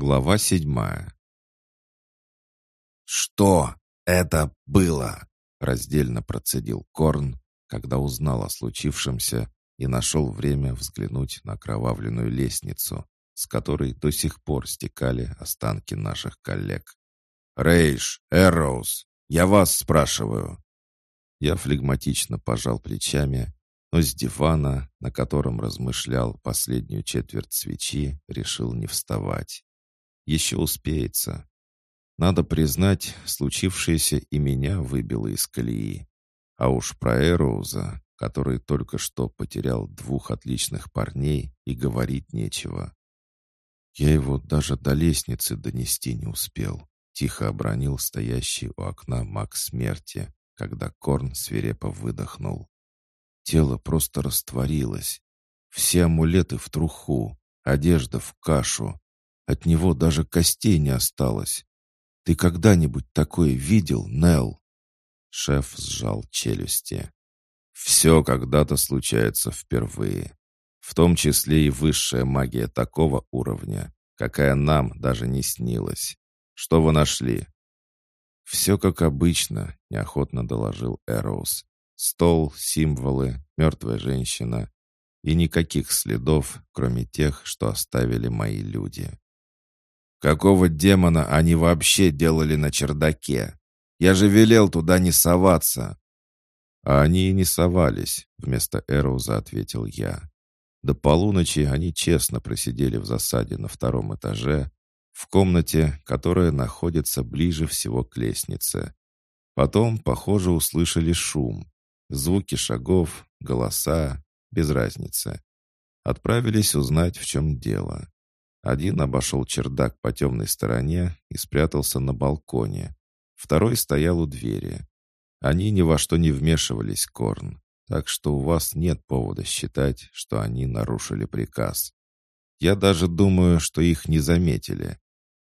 Глава седьмая. «Что это было?» — раздельно процедил Корн, когда узнал о случившемся и нашел время взглянуть на кровавленную лестницу, с которой до сих пор стекали останки наших коллег. «Рейш, Эроуз, я вас спрашиваю». Я флегматично пожал плечами, но с дивана, на котором размышлял последнюю четверть свечи, решил не вставать. Еще успеется. Надо признать, случившееся и меня выбило из колеи. А уж про Эроуза, который только что потерял двух отличных парней, и говорить нечего. Я его даже до лестницы донести не успел. Тихо обронил стоящий у окна маг смерти, когда Корн свирепо выдохнул. Тело просто растворилось. Все амулеты в труху, одежда в кашу, от него даже костей не осталось. Ты когда-нибудь такое видел, Нел? Шеф сжал челюсти. Все когда-то случается впервые. В том числе и высшая магия такого уровня, какая нам даже не снилась. Что вы нашли? Все как обычно, неохотно доложил Эроуз. Стол, символы, мертвая женщина. И никаких следов, кроме тех, что оставили мои люди. Какого демона они вообще делали на чердаке? Я же велел туда не соваться. А они и не совались, вместо Эроуза ответил я. До полуночи они честно просидели в засаде на втором этаже, в комнате, которая находится ближе всего к лестнице. Потом, похоже, услышали шум, звуки шагов, голоса, без разницы. Отправились узнать, в чем дело. Один обошел чердак по темной стороне и спрятался на балконе. Второй стоял у двери. Они ни во что не вмешивались, Корн, так что у вас нет повода считать, что они нарушили приказ. Я даже думаю, что их не заметили.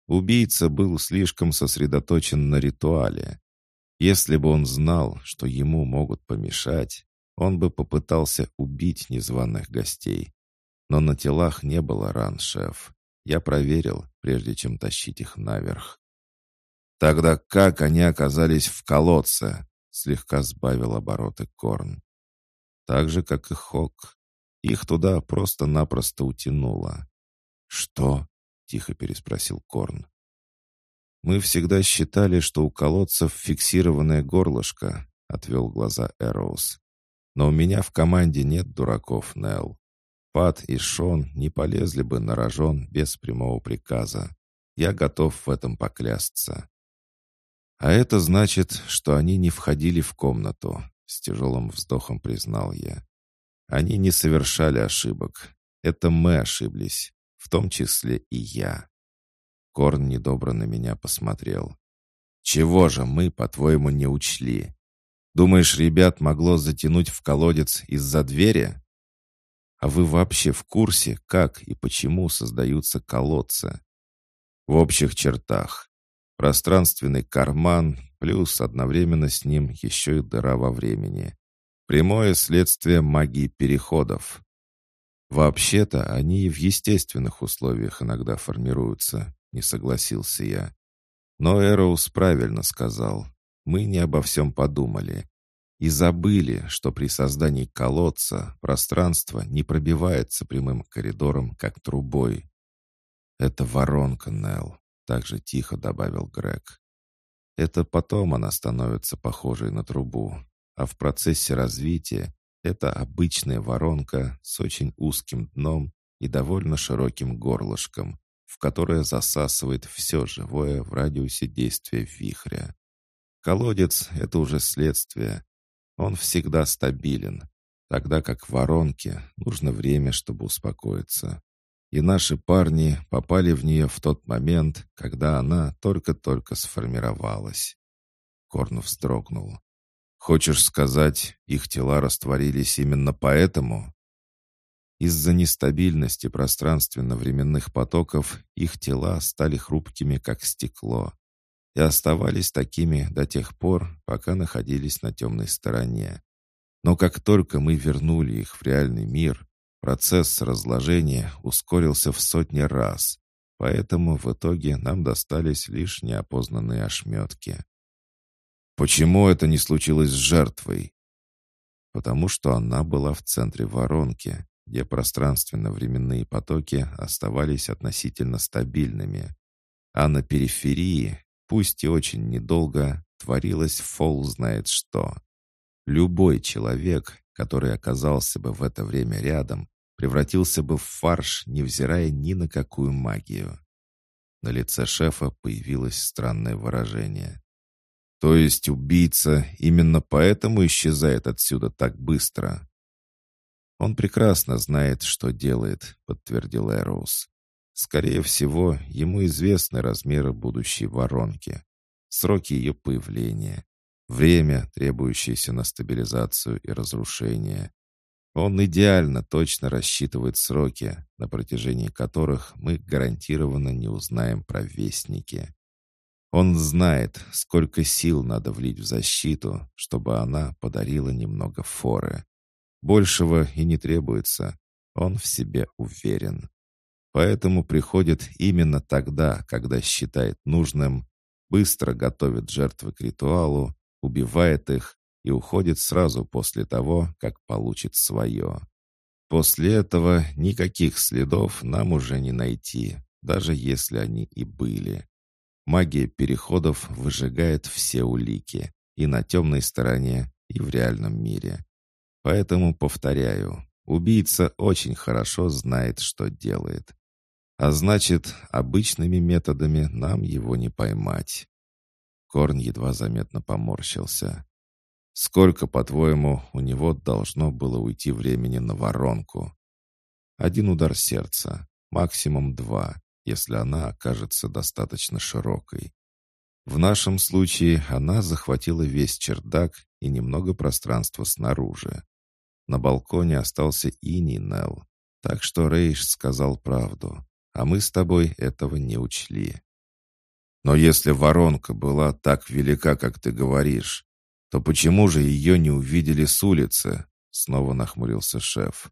Убийца был слишком сосредоточен на ритуале. Если бы он знал, что ему могут помешать, он бы попытался убить незваных гостей. Но на телах не было ран, шеф. Я проверил, прежде чем тащить их наверх. «Тогда как они оказались в колодце?» Слегка сбавил обороты Корн. «Так же, как и Хок. Их туда просто-напросто утянуло». «Что?» — тихо переспросил Корн. «Мы всегда считали, что у колодцев фиксированное горлышко», — отвел глаза Эроуз. «Но у меня в команде нет дураков, Нелл. Пат и Шон не полезли бы на рожон без прямого приказа. Я готов в этом поклясться. А это значит, что они не входили в комнату, с тяжелым вздохом признал я. Они не совершали ошибок. Это мы ошиблись, в том числе и я. Корн недобро на меня посмотрел. «Чего же мы, по-твоему, не учли? Думаешь, ребят могло затянуть в колодец из-за двери?» А вы вообще в курсе, как и почему создаются колодцы? В общих чертах. Пространственный карман, плюс одновременно с ним еще и дыра во времени. Прямое следствие магии переходов. Вообще-то они и в естественных условиях иногда формируются, не согласился я. Но Эроус правильно сказал. Мы не обо всем подумали и забыли, что при создании колодца пространство не пробивается прямым коридором, как трубой. «Это воронка, Нелл», — также тихо добавил Грег. «Это потом она становится похожей на трубу, а в процессе развития это обычная воронка с очень узким дном и довольно широким горлышком, в которое засасывает все живое в радиусе действия вихря. Колодец — это уже следствие, он всегда стабилен, тогда как в воронке нужно время, чтобы успокоиться. И наши парни попали в нее в тот момент, когда она только-только сформировалась. Корнов вздрогнул. «Хочешь сказать, их тела растворились именно поэтому?» Из-за нестабильности пространственно-временных потоков их тела стали хрупкими, как стекло и оставались такими до тех пор, пока находились на темной стороне. Но как только мы вернули их в реальный мир, процесс разложения ускорился в сотни раз. поэтому в итоге нам достались лишь неопознанные ошметки. «Почему это не случилось с жертвой?» «Потому что она была в центре воронки, где пространственно-временные потоки оставались относительно стабильными, а на периферии, пусть и очень недолго, творилось фол знает что. Любой человек, который оказался бы в это время рядом, превратился бы в фарш, невзирая ни на какую магию. На лице шефа появилось странное выражение. «То есть убийца именно поэтому исчезает отсюда так быстро?» «Он прекрасно знает, что делает», — подтвердил Эроуз. «Скорее всего, ему известны размеры будущей воронки, сроки ее появления, время, требующееся на стабилизацию и разрушение, он идеально точно рассчитывает сроки, на протяжении которых мы гарантированно не узнаем про вестники. Он знает, сколько сил надо влить в защиту, чтобы она подарила немного форы. Большего и не требуется. Он в себе уверен. Поэтому приходит именно тогда, когда считает нужным, быстро готовит жертвы к ритуалу, убивает их и уходит сразу после того, как получит свое. После этого никаких следов нам уже не найти, даже если они и были. Магия переходов выжигает все улики и на темной стороне, и в реальном мире. Поэтому, повторяю, убийца очень хорошо знает, что делает. А значит, обычными методами нам его не поймать. Корн едва заметно поморщился. Сколько, по-твоему, у него должно было уйти времени на воронку? Один удар сердца, максимум два, если она окажется достаточно широкой. В нашем случае она захватила весь чердак и немного пространства снаружи. На балконе остался Ини Нелл, так что Рейш сказал правду, а мы с тобой этого не учли. Но если воронка была так велика, как ты говоришь, то почему же ее не увидели с улицы?» Снова нахмурился шеф.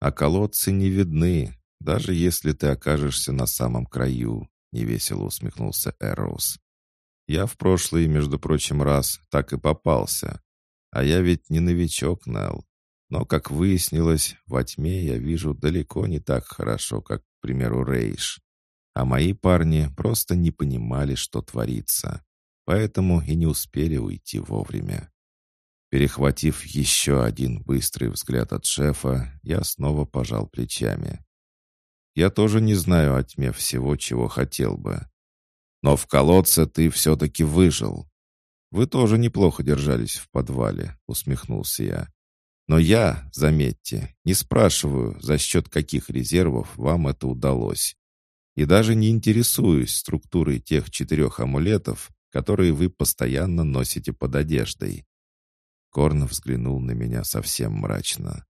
«А колодцы не видны, даже если ты окажешься на самом краю», невесело усмехнулся Эроуз. «Я в прошлый, между прочим, раз так и попался. А я ведь не новичок, Нелл. Но, как выяснилось, во тьме я вижу далеко не так хорошо, как, примеру, Рейш. А мои парни просто не понимали, что творится поэтому и не успели уйти вовремя. Перехватив еще один быстрый взгляд от шефа, я снова пожал плечами. Я тоже не знаю о тьме всего, чего хотел бы. Но в колодце ты все-таки выжил. Вы тоже неплохо держались в подвале, усмехнулся я. Но я, заметьте, не спрашиваю, за счет каких резервов вам это удалось. И даже не интересуюсь структурой тех четырех амулетов, которые вы постоянно носите под одеждой». Корн взглянул на меня совсем мрачно.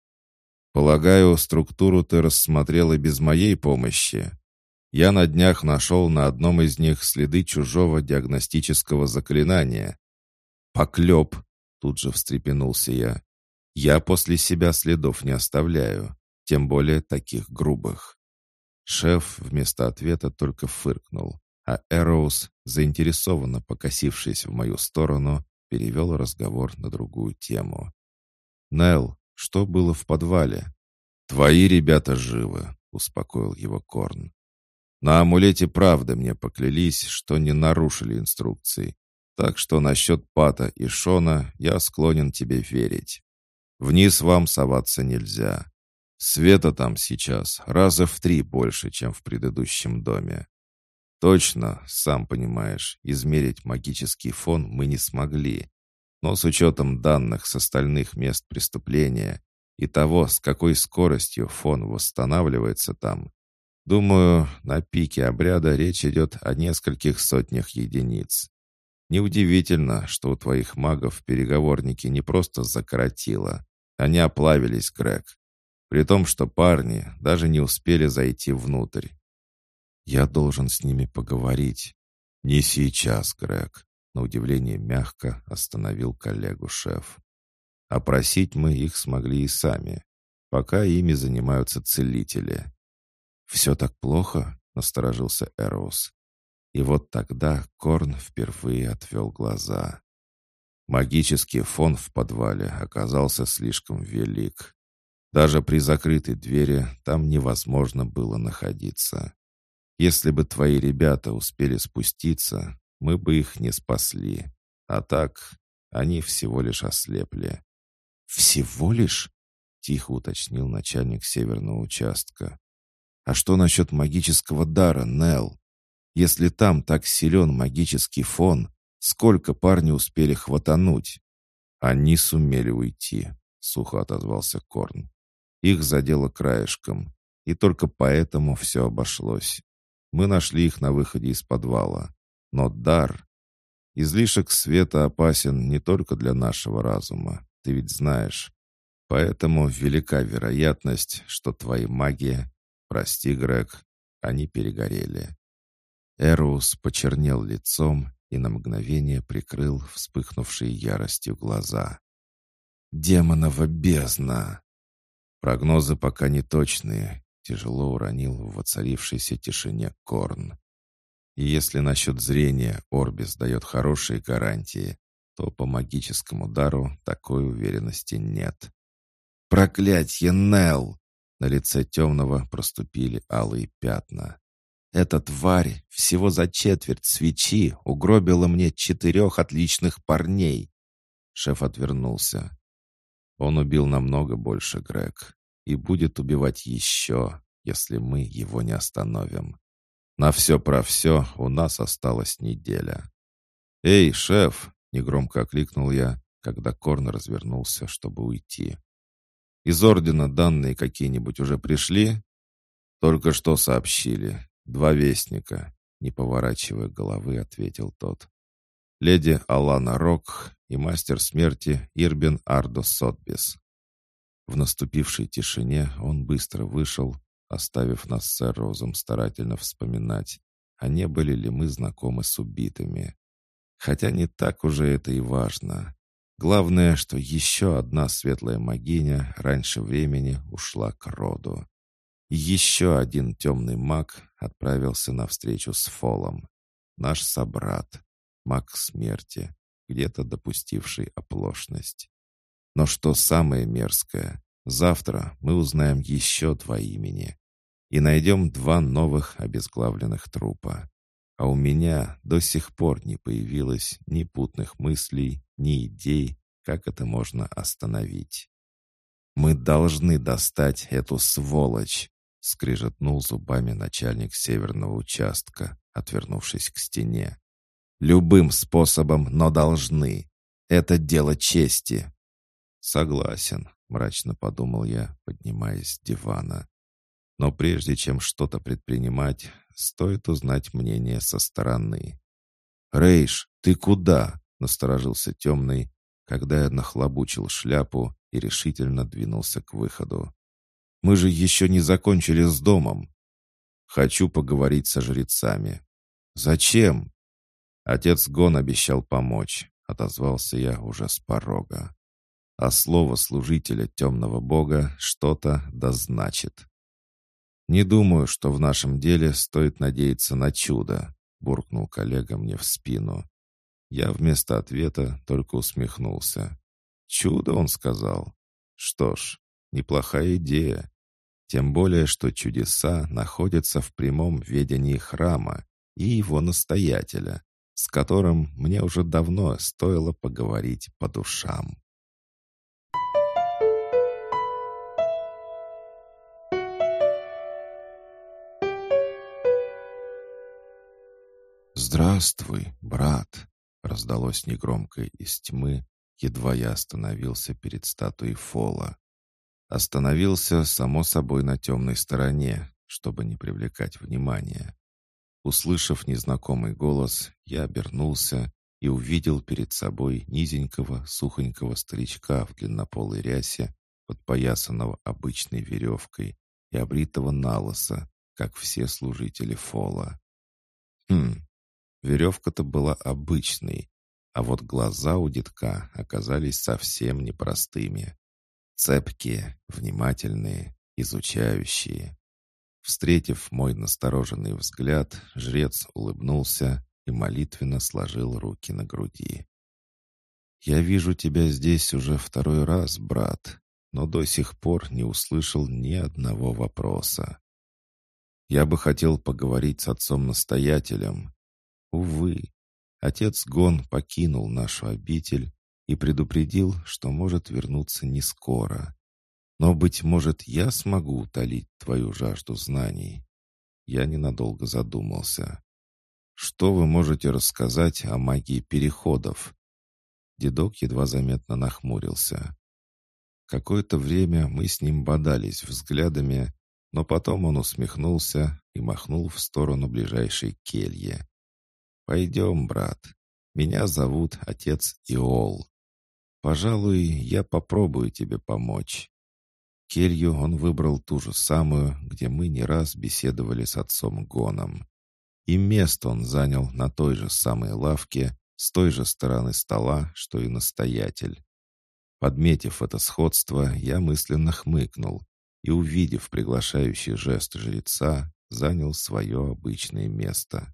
«Полагаю, структуру ты рассмотрела без моей помощи. Я на днях нашел на одном из них следы чужого диагностического заклинания. Поклеп!» — тут же встрепенулся я. «Я после себя следов не оставляю, тем более таких грубых». Шеф вместо ответа только фыркнул а Эроуз, заинтересованно покосившись в мою сторону, перевел разговор на другую тему. «Нелл, что было в подвале?» «Твои ребята живы», — успокоил его Корн. «На амулете правда мне поклялись, что не нарушили инструкции, так что насчет Пата и Шона я склонен тебе верить. Вниз вам соваться нельзя. Света там сейчас раза в три больше, чем в предыдущем доме. Точно, сам понимаешь, измерить магический фон мы не смогли. Но с учетом данных с остальных мест преступления и того, с какой скоростью фон восстанавливается там, думаю, на пике обряда речь идет о нескольких сотнях единиц. Неудивительно, что у твоих магов переговорники не просто закоротило, они оплавились, Грег. При том, что парни даже не успели зайти внутрь. Я должен с ними поговорить. Не сейчас, Грег. На удивление мягко остановил коллегу шеф. Опросить мы их смогли и сами. Пока ими занимаются целители. «Все так плохо?» — насторожился Эроус. И вот тогда Корн впервые отвел глаза. Магический фон в подвале оказался слишком велик. Даже при закрытой двери там невозможно было находиться. Если бы твои ребята успели спуститься, мы бы их не спасли. А так, они всего лишь ослепли. «Всего лишь?» — тихо уточнил начальник северного участка. «А что насчет магического дара, Нелл? Если там так силен магический фон, сколько парни успели хватануть?» «Они сумели уйти», — сухо отозвался Корн. «Их задело краешком, и только поэтому все обошлось. Мы нашли их на выходе из подвала. Но дар... Излишек света опасен не только для нашего разума, ты ведь знаешь. Поэтому велика вероятность, что твои маги... Прости, Грег, они перегорели. Эрус почернел лицом и на мгновение прикрыл вспыхнувшие яростью глаза. «Демонова бездна!» Прогнозы пока не точные, тяжело уронил в воцарившейся тишине Корн. И если насчет зрения Орбис дает хорошие гарантии, то по магическому дару такой уверенности нет. «Проклятье, Нелл!» На лице темного проступили алые пятна. «Эта тварь всего за четверть свечи угробила мне четырех отличных парней!» Шеф отвернулся. Он убил намного больше, Грег и будет убивать еще, если мы его не остановим. На все про все у нас осталась неделя. «Эй, шеф!» — негромко окликнул я, когда Корн развернулся, чтобы уйти. «Из ордена данные какие-нибудь уже пришли?» «Только что сообщили. Два вестника», — не поворачивая головы, ответил тот. «Леди Алана Рок и мастер смерти Ирбин Ардо Сотбис. В наступившей тишине он быстро вышел, оставив нас с Эрозом старательно вспоминать, а не были ли мы знакомы с убитыми. Хотя не так уже это и важно. Главное, что еще одна светлая магиня раньше времени ушла к роду. Еще один темный маг отправился на встречу с Фолом. Наш собрат, маг смерти, где-то допустивший оплошность. Но что самое мерзкое, завтра мы узнаем еще два имени и найдем два новых обезглавленных трупа. А у меня до сих пор не появилось ни путных мыслей, ни идей, как это можно остановить. «Мы должны достать эту сволочь!» — скрижетнул зубами начальник северного участка, отвернувшись к стене. «Любым способом, но должны. Это дело чести. «Согласен», — мрачно подумал я, поднимаясь с дивана. «Но прежде чем что-то предпринимать, стоит узнать мнение со стороны». «Рейш, ты куда?» — насторожился темный, когда я нахлобучил шляпу и решительно двинулся к выходу. «Мы же еще не закончили с домом. Хочу поговорить со жрецами». «Зачем?» Отец Гон обещал помочь, отозвался я уже с порога а слово служителя темного бога что-то да значит. «Не думаю, что в нашем деле стоит надеяться на чудо», — буркнул коллега мне в спину. Я вместо ответа только усмехнулся. «Чудо», — он сказал. «Что ж, неплохая идея. Тем более, что чудеса находятся в прямом ведении храма и его настоятеля, с которым мне уже давно стоило поговорить по душам». «Здравствуй, брат!» — раздалось негромко из тьмы, едва я остановился перед статуей Фола. Остановился, само собой, на темной стороне, чтобы не привлекать внимания. Услышав незнакомый голос, я обернулся и увидел перед собой низенького, сухонького старичка в длиннополой рясе, подпоясанного обычной веревкой и обритого налоса, как все служители Фола. Хм, Веревка-то была обычной, а вот глаза у детка оказались совсем непростыми. Цепкие, внимательные, изучающие. Встретив мой настороженный взгляд, жрец улыбнулся и молитвенно сложил руки на груди. «Я вижу тебя здесь уже второй раз, брат, но до сих пор не услышал ни одного вопроса. Я бы хотел поговорить с отцом-настоятелем. Увы, отец Гон покинул нашу обитель и предупредил, что может вернуться не скоро. Но, быть может, я смогу утолить твою жажду знаний. Я ненадолго задумался. Что вы можете рассказать о магии переходов? Дедок едва заметно нахмурился. Какое-то время мы с ним бодались взглядами, но потом он усмехнулся и махнул в сторону ближайшей кельи. «Пойдем, брат. Меня зовут отец Иол. Пожалуй, я попробую тебе помочь». Келью он выбрал ту же самую, где мы не раз беседовали с отцом Гоном. И место он занял на той же самой лавке, с той же стороны стола, что и настоятель. Подметив это сходство, я мысленно хмыкнул и, увидев приглашающий жест жреца, занял свое обычное место.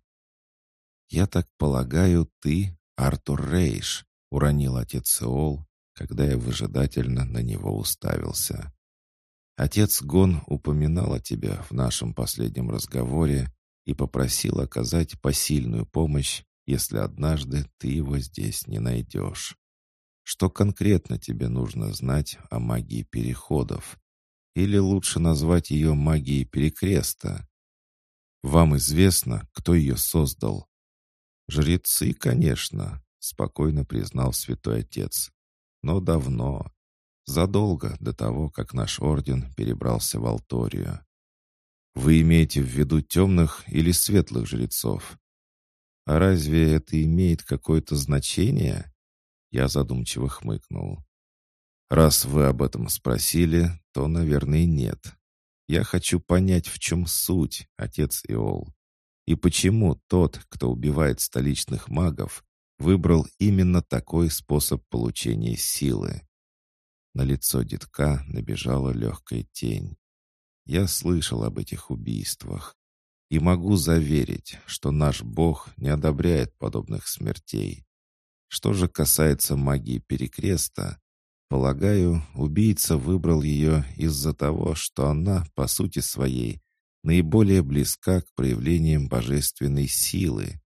«Я так полагаю, ты Артур Рейш», — уронил отец Сеол, когда я выжидательно на него уставился. «Отец Гон упоминал о тебе в нашем последнем разговоре и попросил оказать посильную помощь если однажды ты его здесь не найдешь. Что конкретно тебе нужно знать о магии переходов? Или лучше назвать ее магией перекреста? Вам известно, кто ее создал? Жрецы, конечно, спокойно признал святой отец. Но давно, задолго до того, как наш орден перебрался в Алторию. Вы имеете в виду темных или светлых жрецов? «А разве это имеет какое-то значение?» Я задумчиво хмыкнул. «Раз вы об этом спросили, то, наверное, нет. Я хочу понять, в чем суть, отец Иол. И почему тот, кто убивает столичных магов, выбрал именно такой способ получения силы?» На лицо детка набежала легкая тень. Я слышал об этих убийствах. И могу заверить, что наш Бог не одобряет подобных смертей. Что же касается магии Перекреста, полагаю, убийца выбрал ее из-за того, что она, по сути своей, наиболее близка к проявлениям божественной силы.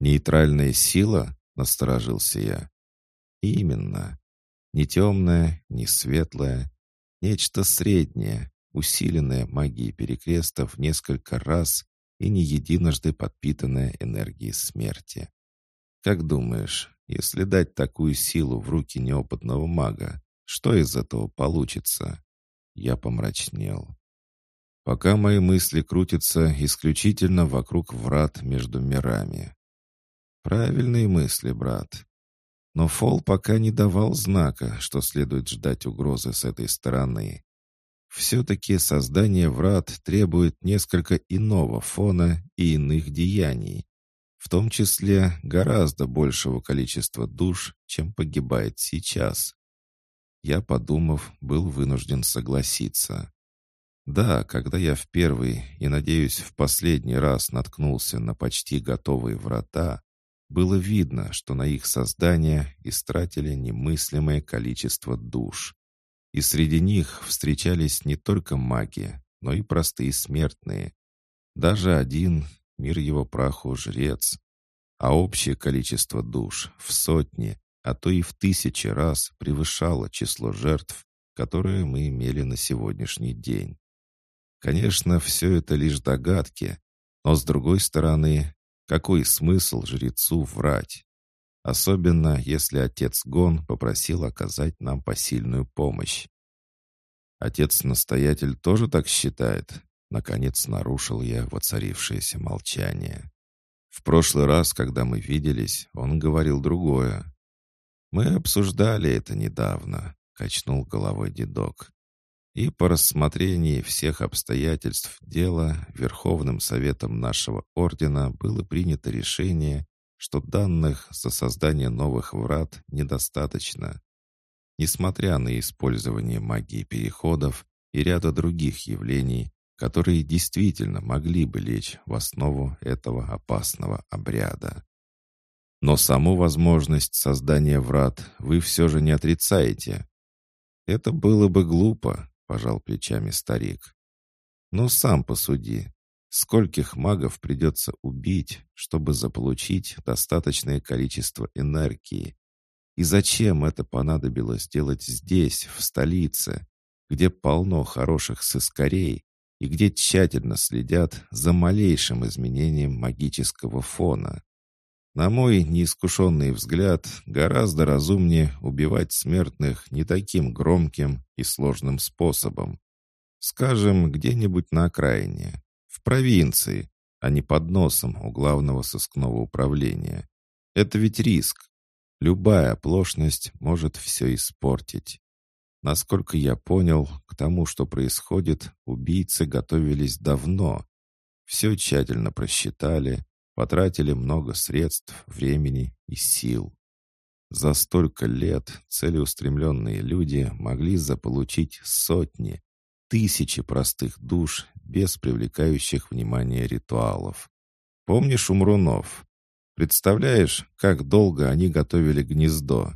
«Нейтральная сила?» — насторожился я. «Именно. Не темная, не светлая. Нечто среднее, усиленная магией перекреста в несколько раз и не единожды подпитанная энергией смерти. Как думаешь, если дать такую силу в руки неопытного мага, что из этого получится? Я помрачнел. Пока мои мысли крутятся исключительно вокруг врат между мирами. Правильные мысли, брат. Но Фол пока не давал знака, что следует ждать угрозы с этой стороны. Все-таки создание врат требует несколько иного фона и иных деяний, в том числе гораздо большего количества душ, чем погибает сейчас. Я, подумав, был вынужден согласиться. Да, когда я в первый и, надеюсь, в последний раз наткнулся на почти готовые врата, было видно, что на их создание истратили немыслимое количество душ. И среди них встречались не только маги, но и простые смертные. Даже один, мир его праху, жрец. А общее количество душ в сотни, а то и в тысячи раз превышало число жертв, которые мы имели на сегодняшний день. Конечно, все это лишь догадки, но с другой стороны, какой смысл жрецу врать? Особенно, если отец Гон попросил оказать нам посильную помощь. Отец-настоятель тоже так считает? Наконец нарушил я воцарившееся молчание. В прошлый раз, когда мы виделись, он говорил другое. «Мы обсуждали это недавно», — качнул головой дедок. «И по рассмотрении всех обстоятельств дела Верховным Советом нашего Ордена было принято решение что данных за создание новых врат недостаточно. Несмотря на использование магии переходов и ряда других явлений, которые действительно могли бы лечь в основу этого опасного обряда. Но саму возможность создания врат вы все же не отрицаете. Это было бы глупо, пожал плечами старик. Но сам посуди. Скольких магов придется убить, чтобы заполучить достаточное количество энергии? И зачем это понадобилось делать здесь, в столице, где полно хороших сыскарей и где тщательно следят за малейшим изменением магического фона? На мой неискушенный взгляд, гораздо разумнее убивать смертных не таким громким и сложным способом. Скажем, где-нибудь на окраине, в провинции, а не под носом у главного сыскного управления. Это ведь риск. Любая оплошность может все испортить. Насколько я понял, к тому, что происходит, убийцы готовились давно. Все тщательно просчитали, потратили много средств, времени и сил. За столько лет целеустремленные люди могли заполучить сотни, тысячи простых душ без привлекающих внимания ритуалов. Помнишь умрунов? Представляешь, как долго они готовили гнездо?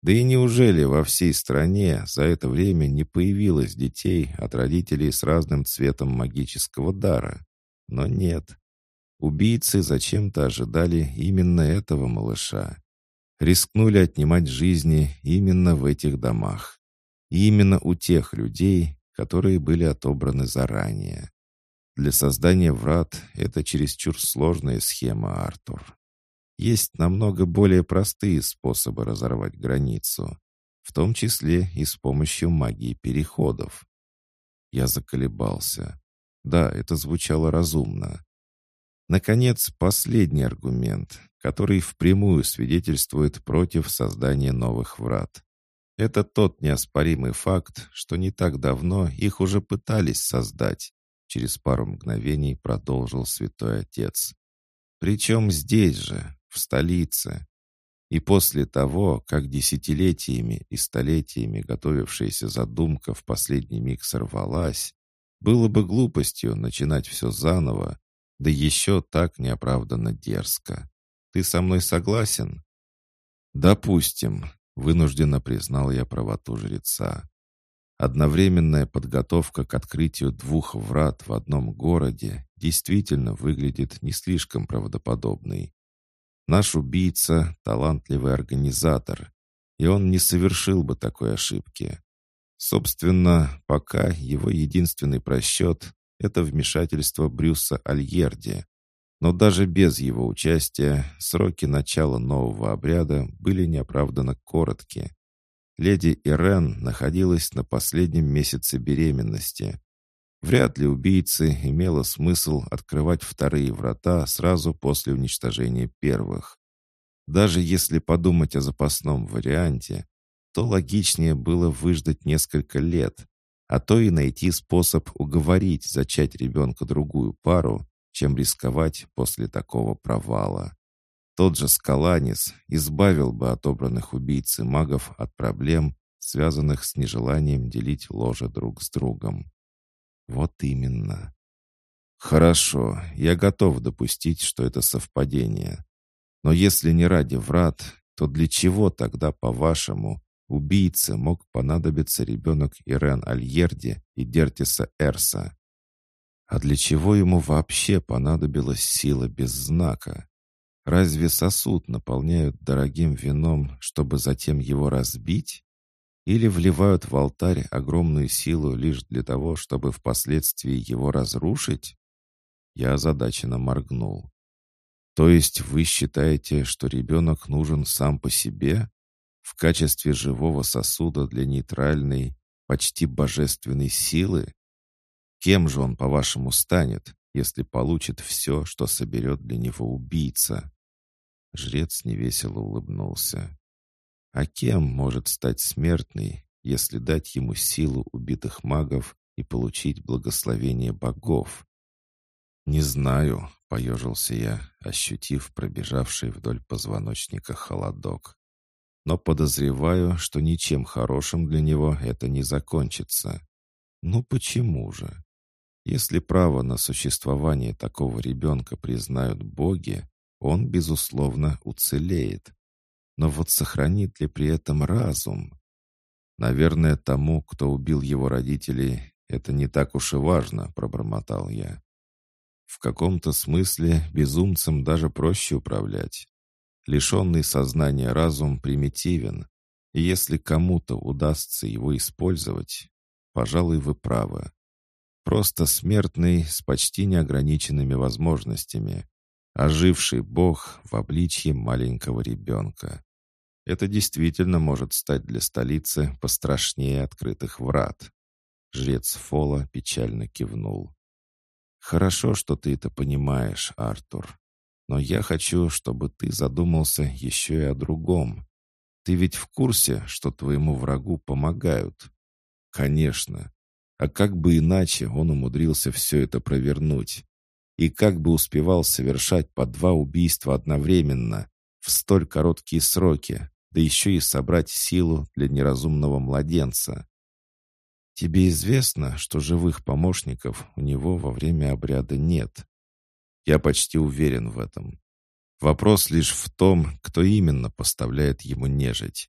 Да и неужели во всей стране за это время не появилось детей от родителей с разным цветом магического дара? Но нет. Убийцы зачем-то ожидали именно этого малыша. Рискнули отнимать жизни именно в этих домах. И именно у тех людей, которые были отобраны заранее. Для создания врат это чересчур сложная схема, Артур. Есть намного более простые способы разорвать границу, в том числе и с помощью магии переходов. Я заколебался. Да, это звучало разумно. Наконец, последний аргумент, который впрямую свидетельствует против создания новых врат. Это тот неоспоримый факт, что не так давно их уже пытались создать. Через пару мгновений продолжил святой отец. Причем здесь же, в столице. И после того, как десятилетиями и столетиями готовившаяся задумка в последний миг сорвалась, было бы глупостью начинать все заново да еще так неоправданно дерзко. Ты со мной согласен? Допустим, вынужденно признал я правоту жреца. Одновременная подготовка к открытию двух врат в одном городе действительно выглядит не слишком правдоподобной. Наш убийца — талантливый организатор, и он не совершил бы такой ошибки. Собственно, пока его единственный просчет это вмешательство Брюса Альерди. Но даже без его участия сроки начала нового обряда были неоправданно короткие. Леди Ирен находилась на последнем месяце беременности. Вряд ли убийце имело смысл открывать вторые врата сразу после уничтожения первых. Даже если подумать о запасном варианте, то логичнее было выждать несколько лет, а то и найти способ уговорить зачать ребенка другую пару, чем рисковать после такого провала. Тот же Скаланис избавил бы отобранных убийц и магов от проблем, связанных с нежеланием делить ложе друг с другом. Вот именно. Хорошо, я готов допустить, что это совпадение. Но если не ради врат, то для чего тогда, по-вашему, Убийце мог понадобиться ребенок Ирен Альерди и Дертиса Эрса. А для чего ему вообще понадобилась сила без знака? Разве сосуд наполняют дорогим вином, чтобы затем его разбить? Или вливают в алтарь огромную силу лишь для того, чтобы впоследствии его разрушить? Я озадаченно моргнул. То есть вы считаете, что ребенок нужен сам по себе? В качестве живого сосуда для нейтральной, почти божественной силы? Кем же он, по-вашему, станет, если получит все, что соберет для него убийца?» Жрец невесело улыбнулся. «А кем может стать смертный, если дать ему силу убитых магов и получить благословение богов?» «Не знаю», — поежился я, ощутив пробежавший вдоль позвоночника холодок но подозреваю, что ничем хорошим для него это не закончится. Ну почему же? Если право на существование такого ребенка признают боги, он, безусловно, уцелеет. Но вот сохранит ли при этом разум? Наверное, тому, кто убил его родителей, это не так уж и важно, пробормотал я. В каком-то смысле безумцем даже проще управлять. Лишенный сознания разум примитивен, и если кому-то удастся его использовать, пожалуй, вы правы. Просто смертный с почти неограниченными возможностями, оживший бог в обличье маленького ребенка. Это действительно может стать для столицы пострашнее открытых врат. Жрец Фола печально кивнул. «Хорошо, что ты это понимаешь, Артур. Но я хочу, чтобы ты задумался еще и о другом. Ты ведь в курсе, что твоему врагу помогают?» «Конечно. А как бы иначе он умудрился все это провернуть? И как бы успевал совершать по два убийства одновременно, в столь короткие сроки, да еще и собрать силу для неразумного младенца?» Тебе известно, что живых помощников у него во время обряда нет. Я почти уверен в этом. Вопрос лишь в том, кто именно поставляет ему нежить.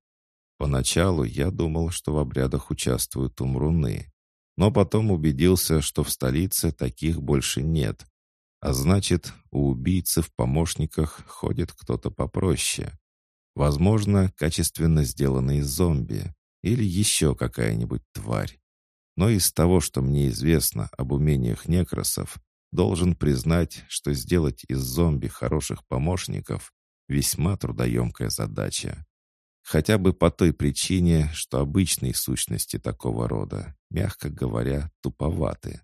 Поначалу я думал, что в обрядах участвуют умруны, но потом убедился, что в столице таких больше нет. А значит, у убийцы в помощниках ходит кто-то попроще. Возможно, качественно сделанный зомби или еще какая-нибудь тварь. Но из того, что мне известно об умениях некросов, должен признать, что сделать из зомби хороших помощников — весьма трудоемкая задача. Хотя бы по той причине, что обычные сущности такого рода, мягко говоря, туповаты.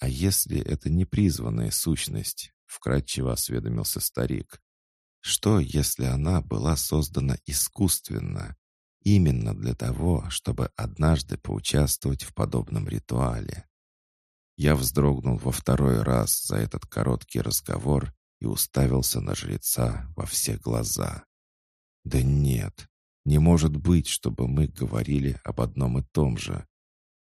«А если это не призванная сущность?» — вкратчиво осведомился старик. «Что, если она была создана искусственно, Именно для того, чтобы однажды поучаствовать в подобном ритуале. Я вздрогнул во второй раз за этот короткий разговор и уставился на жреца во все глаза. «Да нет, не может быть, чтобы мы говорили об одном и том же.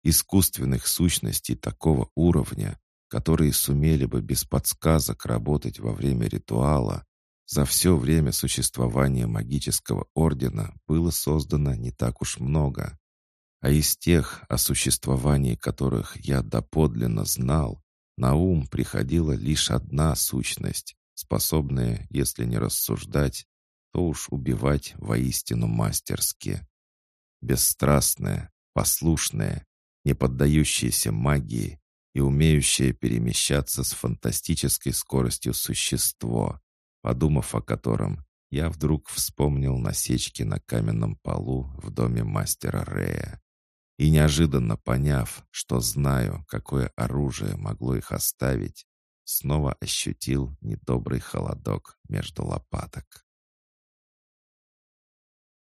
Искусственных сущностей такого уровня, которые сумели бы без подсказок работать во время ритуала, за все время существования магического ордена было создано не так уж много. А из тех, о существовании которых я доподлинно знал, на ум приходила лишь одна сущность, способная, если не рассуждать, то уж убивать воистину мастерски. Бесстрастная, послушная, не поддающаяся магии и умеющее перемещаться с фантастической скоростью существо, подумав о котором, я вдруг вспомнил насечки на каменном полу в доме мастера Рея. И неожиданно поняв, что знаю, какое оружие могло их оставить, снова ощутил недобрый холодок между лопаток.